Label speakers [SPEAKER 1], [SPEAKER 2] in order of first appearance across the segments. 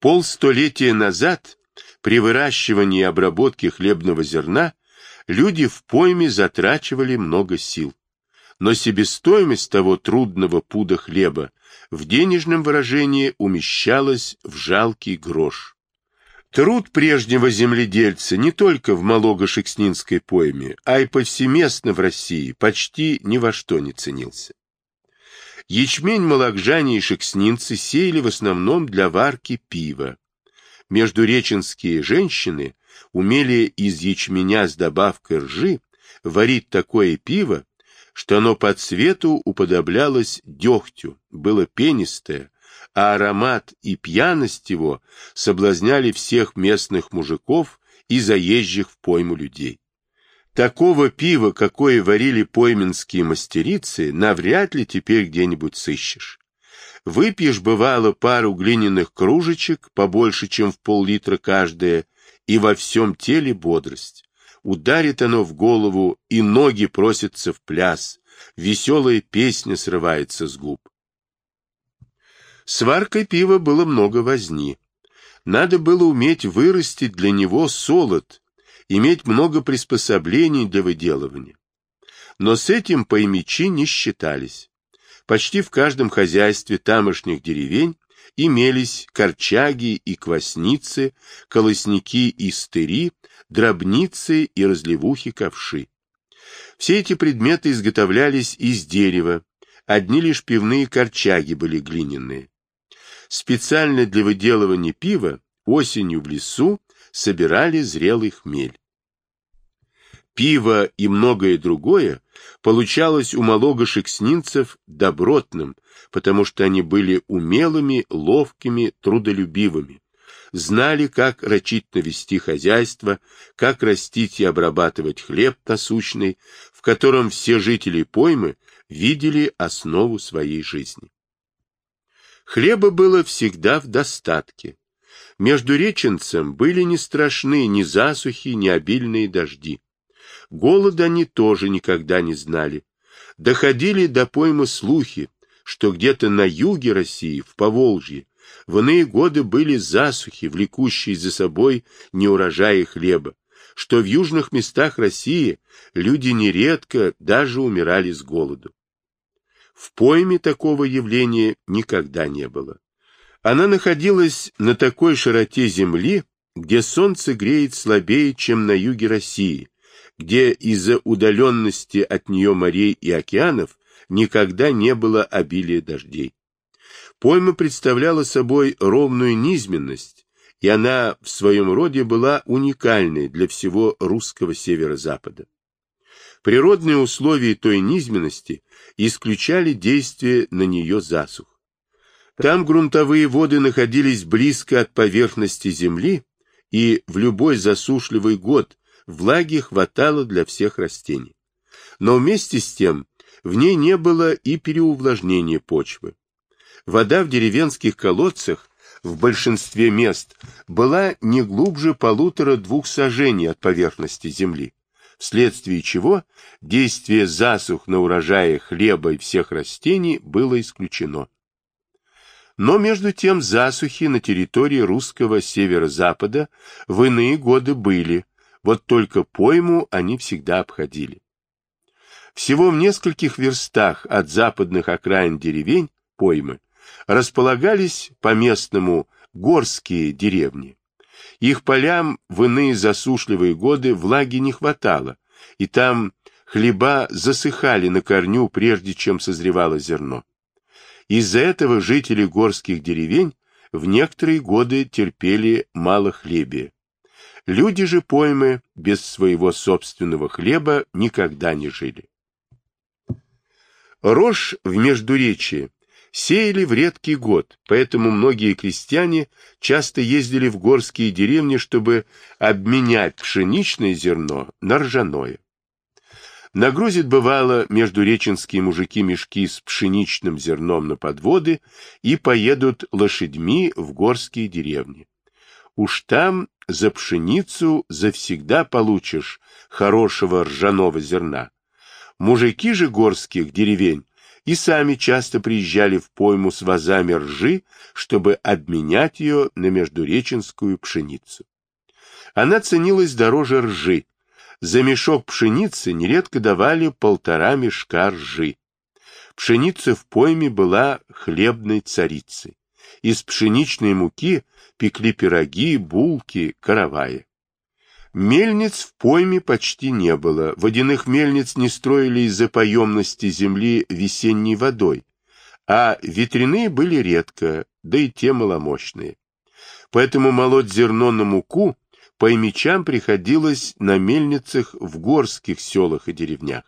[SPEAKER 1] Полстолетия назад при выращивании и обработке хлебного зерна люди в пойме затрачивали много сил. Но себестоимость того трудного пуда хлеба в денежном выражении умещалась в жалкий грош. Труд прежнего земледельца не только в Малого-Шекснинской пойме, а и повсеместно в России почти ни во что не ценился. Ячмень малакжане и шекснинцы сеяли в основном для варки пива. Междуреченские женщины умели из ячменя с добавкой ржи варить такое пиво, что оно по цвету уподоблялось дегтю, было пенистое, а аромат и пьяность его соблазняли всех местных мужиков и заезжих в пойму людей. Такого пива, какое варили пойменские мастерицы, навряд ли теперь где-нибудь сыщешь. Выпьешь, бывало, пару глиняных кружечек, побольше, чем в пол-литра каждая, и во всем теле бодрость. Ударит оно в голову, и ноги просятся в пляс, веселая песня срывается с губ. С варкой пива было много возни. Надо было уметь вырастить для него солод, иметь много приспособлений для выделывания. Но с этим поймичи не считались. Почти в каждом хозяйстве тамошних деревень имелись корчаги и квасницы, колосники и стыри, дробницы и разливухи-ковши. Все эти предметы изготовлялись из дерева, одни лишь пивные корчаги были глиняные. Специально для выделывания пива осенью в лесу собирали зрелый хмель. Пиво и многое другое получалось у малого-шекснинцев добротным, потому что они были умелыми, ловкими, трудолюбивыми, знали, как рачительно вести хозяйство, как растить и обрабатывать хлеб насущный, в котором все жители поймы видели основу своей жизни. Хлеба было всегда в достатке. Между реченцем были не страшны ни засухи, ни обильные дожди. Голода они тоже никогда не знали. Доходили до поймы слухи, что где-то на юге России, в Поволжье, в иные годы были засухи, влекущие за собой неурожаи хлеба, что в южных местах России люди нередко даже умирали с голоду. В пойме такого явления никогда не было. Она находилась на такой широте земли, где солнце греет слабее, чем на юге России, где из-за удаленности от нее морей и океанов никогда не было обилия дождей. Пойма представляла собой ровную низменность, и она в своем роде была уникальной для всего русского северо-запада. Природные условия той низменности исключали действие на нее засух. Там грунтовые воды находились близко от поверхности земли, и в любой засушливый год влаги хватало для всех растений. Но вместе с тем в ней не было и переувлажнения почвы. Вода в деревенских колодцах в большинстве мест была не глубже полутора-двух сажений от поверхности земли, вследствие чего действие засух на урожае хлеба и всех растений было исключено. Но между тем засухи на территории русского северо-запада в иные годы были, вот только пойму они всегда обходили. Всего в нескольких верстах от западных окраин деревень поймы располагались по-местному горские деревни. Их полям в иные засушливые годы влаги не хватало, и там хлеба засыхали на корню, прежде чем созревало зерно. Из-за этого жители горских деревень в некоторые годы терпели мало хлебия. Люди же поймы без своего собственного хлеба никогда не жили. Рожь в Междуречии сеяли в редкий год, поэтому многие крестьяне часто ездили в горские деревни, чтобы обменять пшеничное зерно на ржаное. Нагрузит, бывало, междуреченские мужики мешки с пшеничным зерном на подводы и поедут лошадьми в горские деревни. Уж там за пшеницу завсегда получишь хорошего ржаного зерна. Мужики же горских деревень и сами часто приезжали в пойму с вазами ржи, чтобы обменять ее на междуреченскую пшеницу. Она ценилась дороже ржи. За мешок пшеницы нередко давали полтора мешка ржи. Пшеница в пойме была хлебной царицей. Из пшеничной муки пекли пироги, булки, караваи. Мельниц в пойме почти не было, водяных мельниц не строили из-за поемности земли весенней водой, а ветряные были редко, да и те маломощные. Поэтому молоть зерно на муку поймичам приходилось на мельницах в горских селах и деревнях.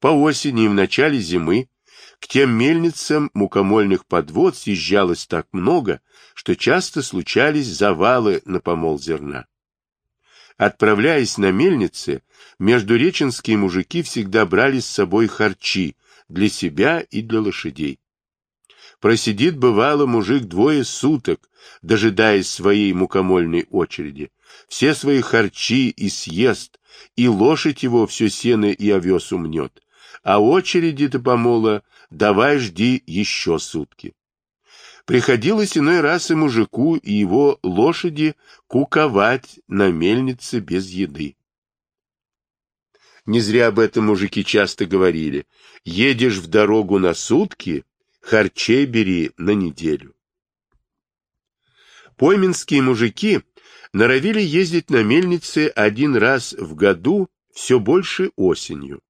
[SPEAKER 1] По осени и в начале зимы к тем мельницам мукомольных подвод съезжалось так много, что часто случались завалы на помол зерна. Отправляясь на мельницы, междуреченские мужики всегда брали с собой харчи для себя и для лошадей. Просидит, бывало, мужик двое суток, дожидаясь своей мукомольной очереди. Все свои харчи и съест, и лошадь его все сено и овес умнет. А очереди-то помола давай жди еще сутки. Приходилось иной раз и мужику, и его лошади куковать на мельнице без еды. Не зря об этом мужики часто говорили. Едешь в дорогу на сутки, харчей бери на неделю. Пойменские мужики норовили ездить на мельнице один раз в году, все больше осенью.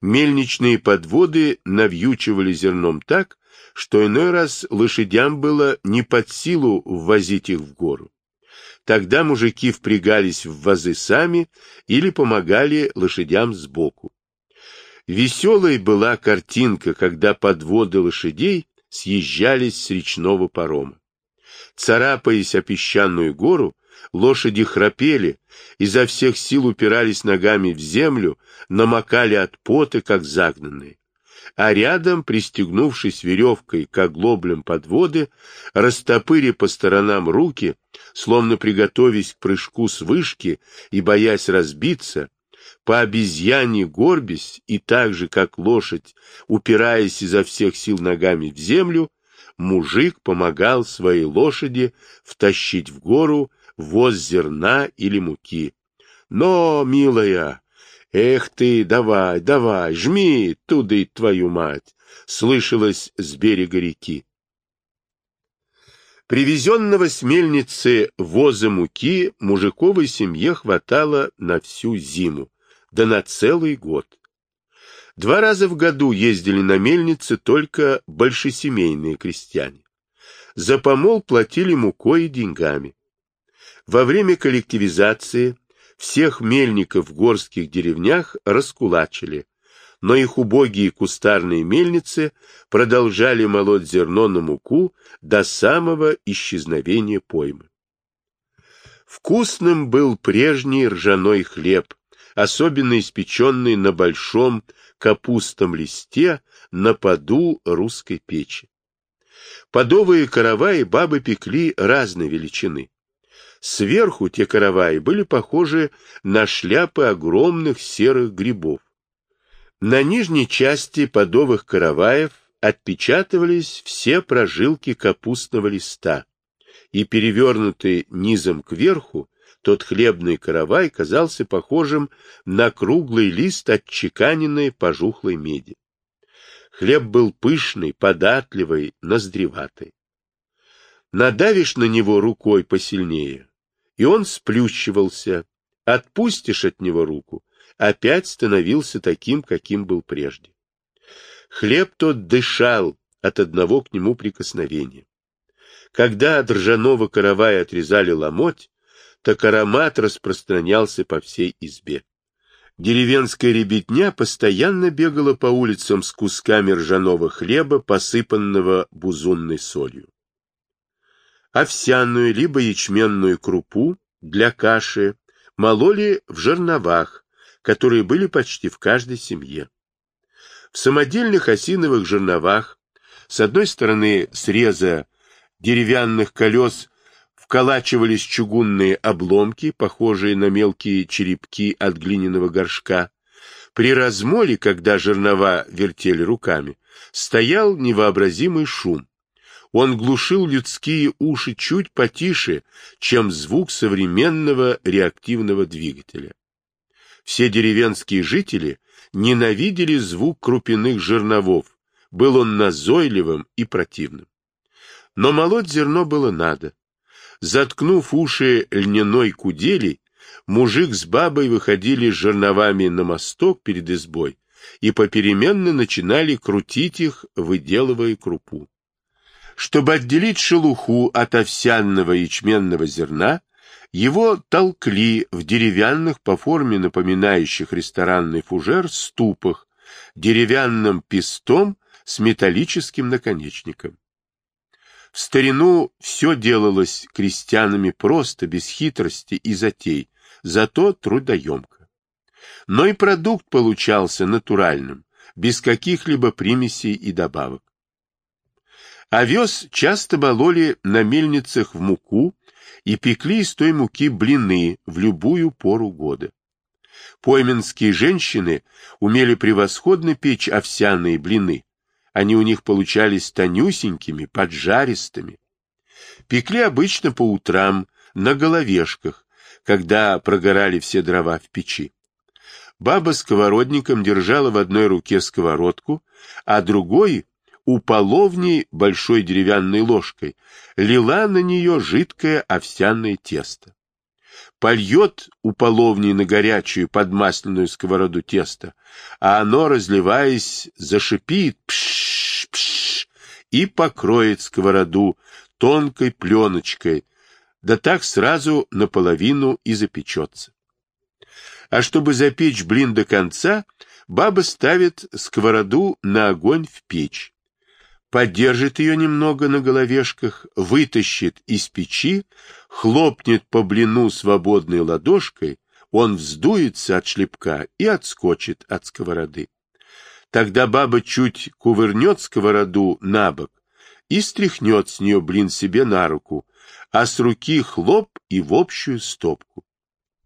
[SPEAKER 1] Мельничные подводы навьючивали зерном так, что иной раз лошадям было не под силу ввозить их в гору. Тогда мужики впрягались в вазы сами или помогали лошадям сбоку. Веселой была картинка, когда подводы лошадей съезжались с речного парома. Царапаясь о песчаную гору, лошади храпели, изо всех сил упирались ногами в землю, намокали от пота, как загнанные а рядом, пристегнувшись веревкой к оглоблям подводы, растопыри по сторонам руки, словно приготовясь к прыжку с вышки и боясь разбиться, по обезьяне горбясь и так же, как лошадь, упираясь изо всех сил ногами в землю, мужик помогал своей лошади втащить в гору воз зерна или муки. Но, милая, «Эх ты, давай, давай, жми, туда и твою мать!» — слышалось с берега реки. Привезенного с мельницы воза муки мужиковой семье хватало на всю зиму, да на целый год. Два раза в году ездили на мельнице только большесемейные крестьяне. За помол платили мукой и деньгами. Во время коллективизации всех мельников в горских деревнях раскулачили, но их убогие кустарные мельницы продолжали молоть зерно на муку до самого исчезновения поймы. Вкусным был прежний ржаной хлеб, особенно испеченный на большом капустном листе на поду русской печи. Подовые караваи бабы пекли разной величины. Сверху те караваи были похожи на шляпы огромных серых грибов. На нижней части подовых караваев отпечатывались все прожилки капустного листа, и перевернутый низом кверху тот хлебный каравай казался похожим на круглый лист отчеканенной пожухлой меди. Хлеб был пышный, податливый, ноздреватый. Надавишь на него рукой посильнее, и он сплющивался. Отпустишь от него руку, опять становился таким, каким был прежде. Хлеб тот дышал от одного к нему прикосновения. Когда от ржаного каравая отрезали ломоть, так аромат распространялся по всей избе. Деревенская ребятня постоянно бегала по улицам с кусками ржаного хлеба, посыпанного бузунной солью овсяную либо ячменную крупу для каши мололи в жерновах, которые были почти в каждой семье. В самодельных осиновых жерновах с одной стороны среза деревянных колес вколачивались чугунные обломки, похожие на мелкие черепки от глиняного горшка, При размоле, когда жернова вертели руками, стоял невообразимый шум. Он глушил людские уши чуть потише, чем звук современного реактивного двигателя. Все деревенские жители ненавидели звук крупяных жерновов, был он назойливым и противным. Но молоть зерно было надо. Заткнув уши льняной кудели, мужик с бабой выходили с жерновами на мосток перед избой и попеременно начинали крутить их, выделывая крупу. Чтобы отделить шелуху от овсяного ячменного зерна, его толкли в деревянных по форме напоминающих ресторанный фужер ступах, деревянным пестом с металлическим наконечником. В старину все делалось крестьянами просто, без хитрости и затей, зато трудоемко. Но и продукт получался натуральным, без каких-либо примесей и добавок. Овес часто мололи на мельницах в муку и пекли из той муки блины в любую пору года. Пойменские женщины умели превосходно печь овсяные блины, они у них получались тонюсенькими, поджаристыми. Пекли обычно по утрам, на головешках, когда прогорали все дрова в печи. Баба сковородником держала в одной руке сковородку, а другой у половни большой деревянной ложкой лила на нее жидкое овсяное тесто. Польет у половни на горячую подмасленную сковороду тесто, а оно, разливаясь, зашипит пш-пш и покроет сковороду тонкой пленочкой, да так сразу наполовину и запечется. А чтобы запечь блин до конца, баба ставит сковороду на огонь в печь подержит ее немного на головешках, вытащит из печи, хлопнет по блину свободной ладошкой, он вздуется от шлепка и отскочит от сковороды. Тогда баба чуть кувырнет сковороду на бок и стряхнет с нее блин себе на руку, а с руки хлоп и в общую стопку.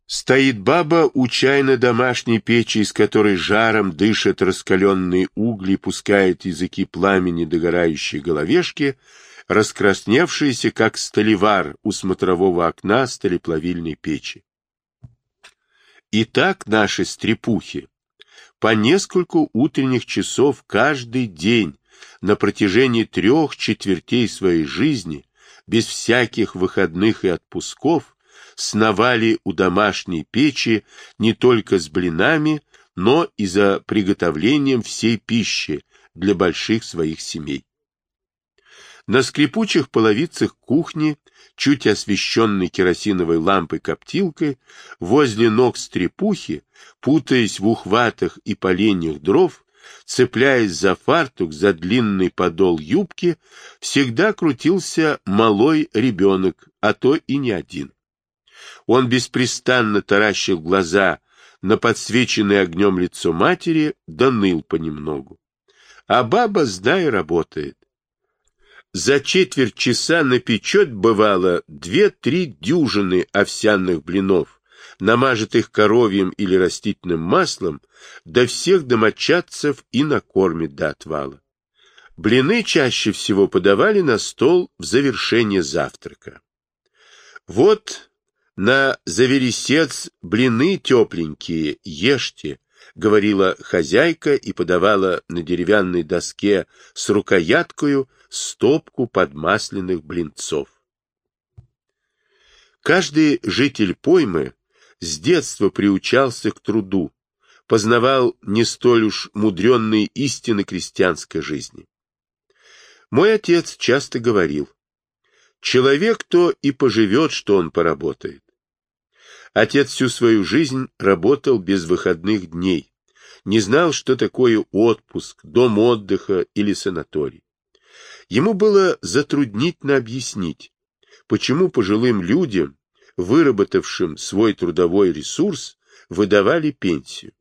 [SPEAKER 1] Стоит баба у чайно-домашней печи, из которой жаром дышат раскаленные угли, пускают языки пламени догорающей головешки, раскрасневшиеся, как столевар у смотрового окна столеплавильной печи. И так наши стрепухи по нескольку утренних часов каждый день на протяжении трех четвертей своей жизни, без всяких выходных и отпусков, сновали у домашней печи не только с блинами, но и за приготовлением всей пищи для больших своих семей. На скрипучих половицах кухни, чуть освещенной керосиновой лампой-коптилкой, возле ног стрепухи, путаясь в ухватах и поленьях дров, цепляясь за фартук, за длинный подол юбки, всегда крутился малой ребенок, а то и не один. Он беспрестанно таращил глаза на подсвеченное огнем лицо матери, да ныл понемногу. А баба, знай, работает. За четверть часа напечет, бывало, две-три дюжины овсяных блинов, намажет их коровьим или растительным маслом, до всех домочадцев и накормит до отвала. Блины чаще всего подавали на стол в завершение завтрака. Вот на завересец блины тепленькие, ешьте, — говорила хозяйка и подавала на деревянной доске с рукояткою стопку подмасленных блинцов. Каждый житель поймы с детства приучался к труду, познавал не столь уж мудренные истины крестьянской жизни. Мой отец часто говорил, человек то и поживет, что он поработает. Отец всю свою жизнь работал без выходных дней, не знал, что такое отпуск, дом отдыха или санаторий. Ему было затруднительно объяснить, почему пожилым людям, выработавшим свой трудовой ресурс, выдавали пенсию.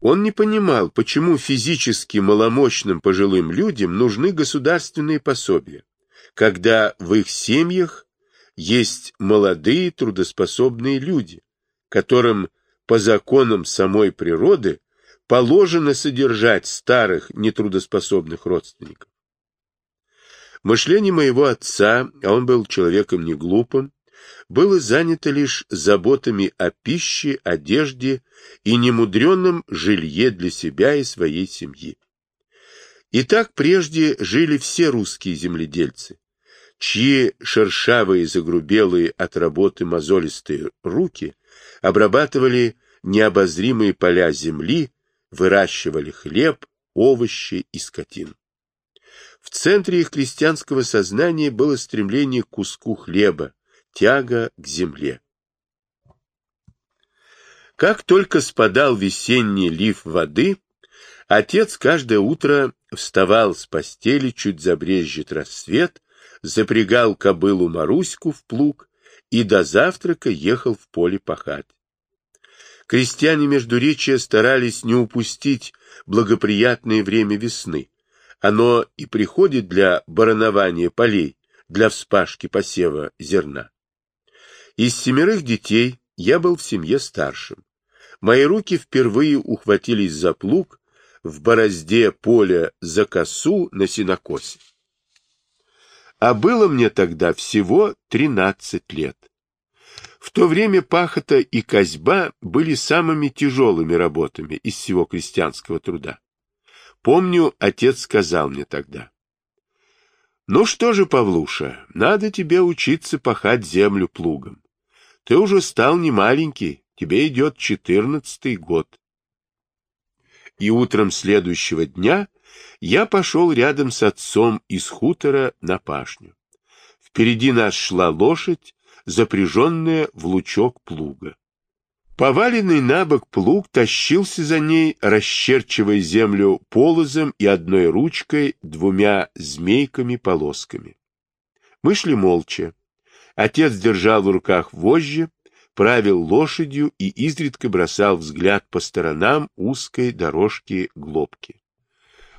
[SPEAKER 1] Он не понимал, почему физически маломощным пожилым людям нужны государственные пособия, когда в их семьях есть молодые трудоспособные люди, которым по законам самой природы положено содержать старых нетрудоспособных родственников. Мышление моего отца, а он был человеком не глупым, было занято лишь заботами о пище, одежде и немудренном жилье для себя и своей семьи. И так прежде жили все русские земледельцы, чьи шершавые, загрубелые от работы мозолистые руки обрабатывали необозримые поля земли, выращивали хлеб, овощи и скотину. В центре их крестьянского сознания было стремление к куску хлеба, тяга к земле. Как только спадал весенний лив воды, отец каждое утро вставал с постели, чуть забрежет рассвет, запрягал кобылу Маруську в плуг и до завтрака ехал в поле пахать. Крестьяне Междуречия старались не упустить благоприятное время весны. Оно и приходит для баранования полей, для вспашки посева зерна. Из семерых детей я был в семье старшим. Мои руки впервые ухватились за плуг в борозде поля за косу на синокосе. А было мне тогда всего тринадцать лет. В то время пахота и козьба были самыми тяжелыми работами из всего крестьянского труда. Помню, отец сказал мне тогда. «Ну что же, Павлуша, надо тебе учиться пахать землю плугом. Ты уже стал не маленький, тебе идет четырнадцатый год». И утром следующего дня я пошел рядом с отцом из хутора на пашню. Впереди нас шла лошадь, запряженная в лучок плуга. Поваленный на бок плуг тащился за ней, расчерчивая землю полозом и одной ручкой двумя змейками-полосками. Мы шли молча. Отец держал в руках вожжи, правил лошадью и изредка бросал взгляд по сторонам узкой дорожки глобки.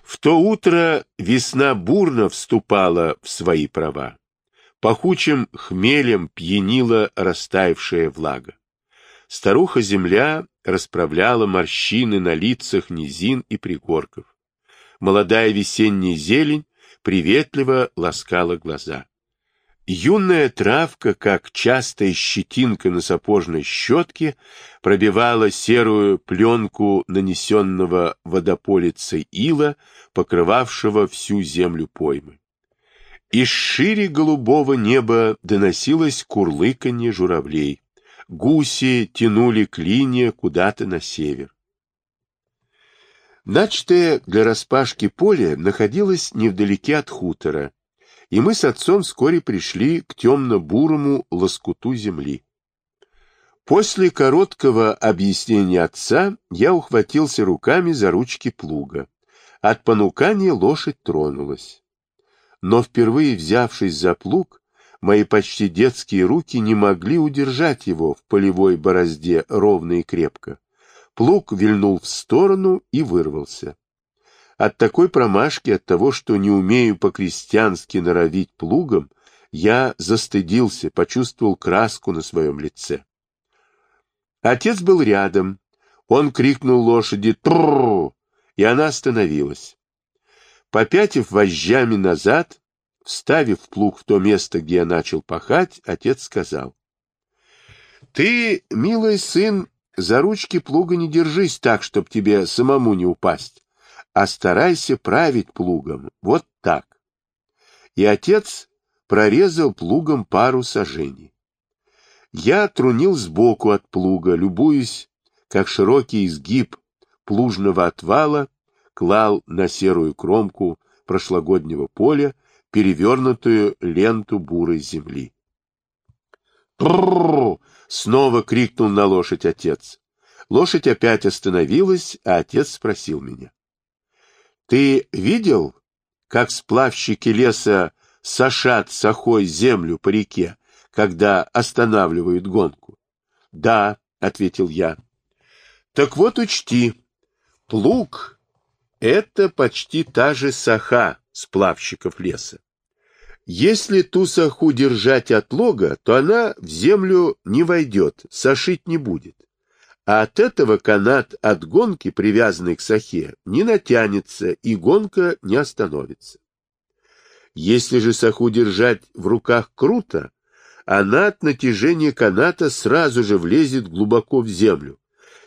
[SPEAKER 1] В то утро весна бурно вступала в свои права. Пахучим хмелем пьянила растаявшая влага. Старуха-земля расправляла морщины на лицах низин и пригорков. Молодая весенняя зелень приветливо ласкала глаза. Юная травка, как частая щетинка на сапожной щетке, пробивала серую пленку нанесенного водополицей ила, покрывавшего всю землю поймы. Из шире голубого неба доносилось курлыканье журавлей. Гуси тянули клинья куда-то на север. Начатое для распашки поле находилось невдалеке от хутора, и мы с отцом вскоре пришли к темно-бурому лоскуту земли. После короткого объяснения отца я ухватился руками за ручки плуга. От понукания лошадь тронулась. Но впервые взявшись за плуг, мои почти детские руки не могли удержать его в полевой борозде ровно и крепко. Плуг вильнул в сторону и вырвался. От такой промашки, от того, что не умею по-крестьянски норовить плугом, я застыдился, почувствовал краску на своем лице. Отец был рядом. Он крикнул лошади «Трррр!» и она остановилась. Попятив вожжами назад, вставив плуг в то место, где я начал пахать, отец сказал. — Ты, милый сын, за ручки плуга не держись так, чтоб тебе самому не упасть а старайся править плугом, вот так. И отец прорезал плугом пару сажений. Я трунил сбоку от плуга, любуясь, как широкий изгиб плужного отвала клал на серую кромку прошлогоднего поля перевернутую ленту бурой земли. «Тррррр!» — снова крикнул на лошадь отец. Лошадь опять остановилась, а отец спросил меня. Ты видел, как сплавщики леса сошат сахой землю по реке, когда останавливают гонку? — Да, — ответил я. — Так вот учти, плуг — это почти та же саха сплавщиков леса. Если ту саху держать от лога, то она в землю не войдет, сошить не будет. А от этого канат от гонки, привязанный к сахе, не натянется и гонка не остановится. Если же саху держать в руках круто, она от натяжения каната сразу же влезет глубоко в землю,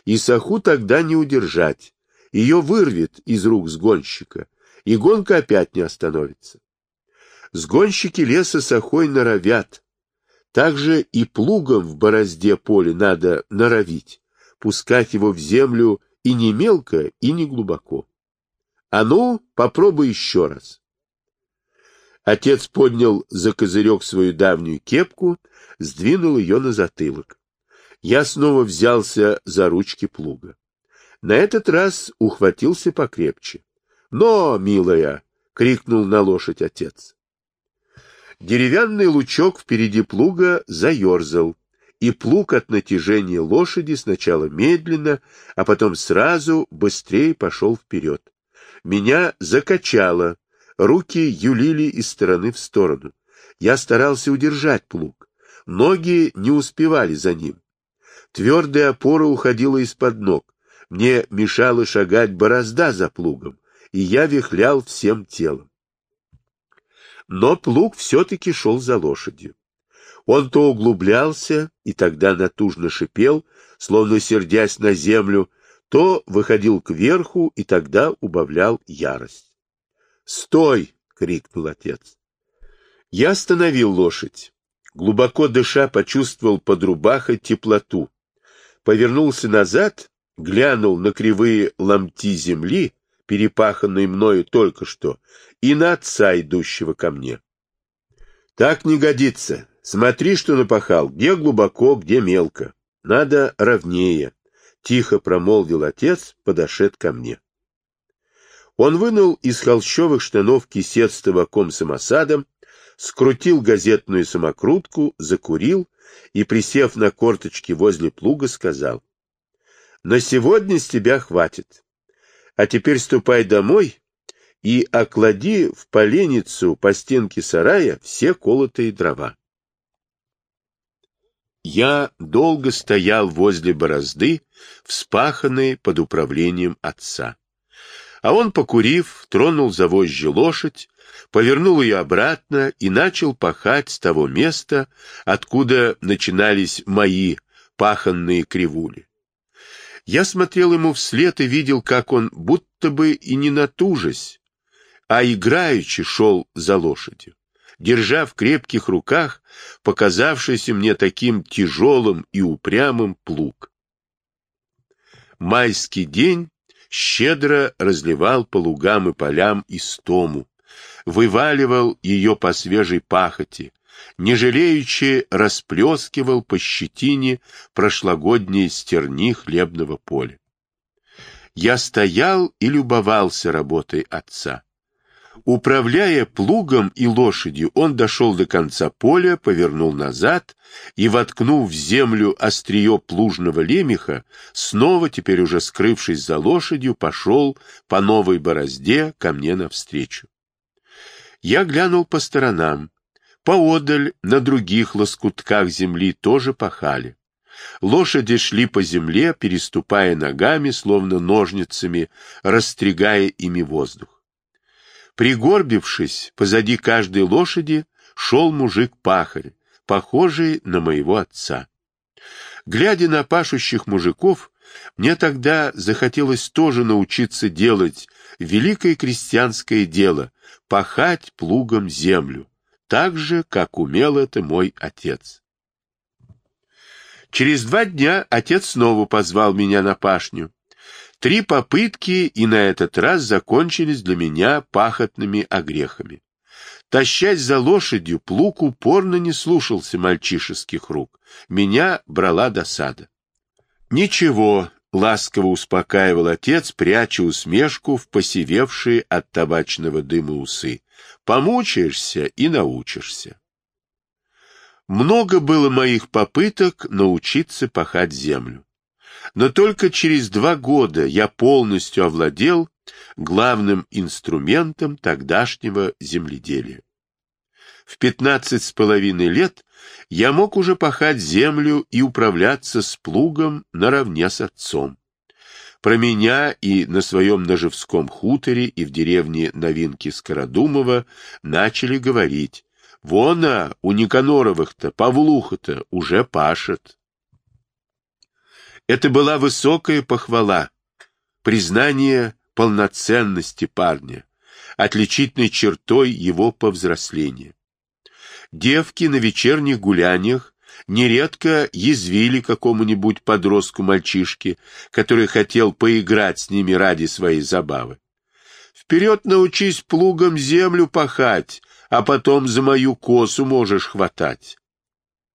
[SPEAKER 1] и саху тогда не удержать, ее вырвет из рук сгонщика, и гонка опять не остановится. Сгонщики леса сахой норовят, также и плугом в борозде поля надо норовить, пускать его в землю и не мелко, и не глубоко. А ну, попробуй еще раз. Отец поднял за козырек свою давнюю кепку, сдвинул ее на затылок. Я снова взялся за ручки плуга. На этот раз ухватился покрепче. «Но, милая!» — крикнул на лошадь отец. Деревянный лучок впереди плуга заерзал, и плуг от натяжения лошади сначала медленно, а потом сразу быстрее пошел вперед. Меня закачало, руки юлили из стороны в сторону. Я старался удержать плуг. Ноги не успевали за ним. Твердая опора уходила из-под ног. Мне мешала шагать борозда за плугом, и я вихлял всем телом. Но плуг все-таки шел за лошадью. Он то углублялся и тогда натужно шипел, словно сердясь на землю, то выходил кверху и тогда убавлял ярость. «Стой!» — крикнул отец. Я остановил лошадь. Глубоко дыша, почувствовал под рубахой теплоту. Повернулся назад, глянул на кривые ломти земли, перепаханные мною только что, и на отца, идущего ко мне. Так не годится. Смотри, что напахал, где глубоко, где мелко. Надо ровнее. Тихо промолвил отец, подошед ко мне. Он вынул из холщовых штанов кисет с табаком самосадом, скрутил газетную самокрутку, закурил и, присев на корточки возле плуга, сказал, «На сегодня с тебя хватит. А теперь ступай домой и оклади в поленницу по стенке сарая все колотые дрова. Я долго стоял возле борозды, вспаханной под управлением отца. А он, покурив, тронул за вожжи лошадь, повернул ее обратно и начал пахать с того места, откуда начинались мои паханные кривули. Я смотрел ему вслед и видел, как он, будто бы и не натужась, а играючи шел за лошадью, держа в крепких руках показавшийся мне таким тяжелым и упрямым плуг. Майский день щедро разливал по лугам и полям истому, вываливал ее по свежей пахоте, не жалеючи расплескивал по щетине прошлогодние стерни хлебного поля. Я стоял и любовался работой отца. Управляя плугом и лошадью, он дошел до конца поля, повернул назад и, воткнув в землю острие плужного лемеха, снова, теперь уже скрывшись за лошадью, пошел по новой борозде ко мне навстречу. Я глянул по сторонам. Поодаль на других лоскутках земли тоже пахали. Лошади шли по земле, переступая ногами, словно ножницами, растрягая ими воздух. Пригорбившись, позади каждой лошади шел мужик-пахарь, похожий на моего отца. Глядя на пашущих мужиков, мне тогда захотелось тоже научиться делать великое крестьянское дело — пахать плугом землю, так же, как умел это мой отец. Через два дня отец снова позвал меня на пашню. Три попытки и на этот раз закончились для меня пахотными огрехами. Тащась за лошадью, плуг упорно не слушался мальчишеских рук. Меня брала досада. «Ничего», — ласково успокаивал отец, пряча усмешку в посевевшие от табачного дыма усы. «Помучаешься и научишься». Много было моих попыток научиться пахать землю. Но только через два года я полностью овладел главным инструментом тогдашнего земледелия. в пятнадцать с половиной лет я мог уже пахать землю и управляться с плугом наравне с отцом. Про меня и на своем Ножевском хуторе, и в деревне Новинки Скородумова начали говорить. Вон, а, у Никаноровых-то, Павлуха-то уже пашет. Это была высокая похвала, признание полноценности парня, отличительной чертой его повзросления. Девки на вечерних гуляниях нередко язвили какому-нибудь подростку-мальчишке, который хотел поиграть с ними ради своей забавы. «Вперед научись плугом землю пахать, а потом за мою косу можешь хватать.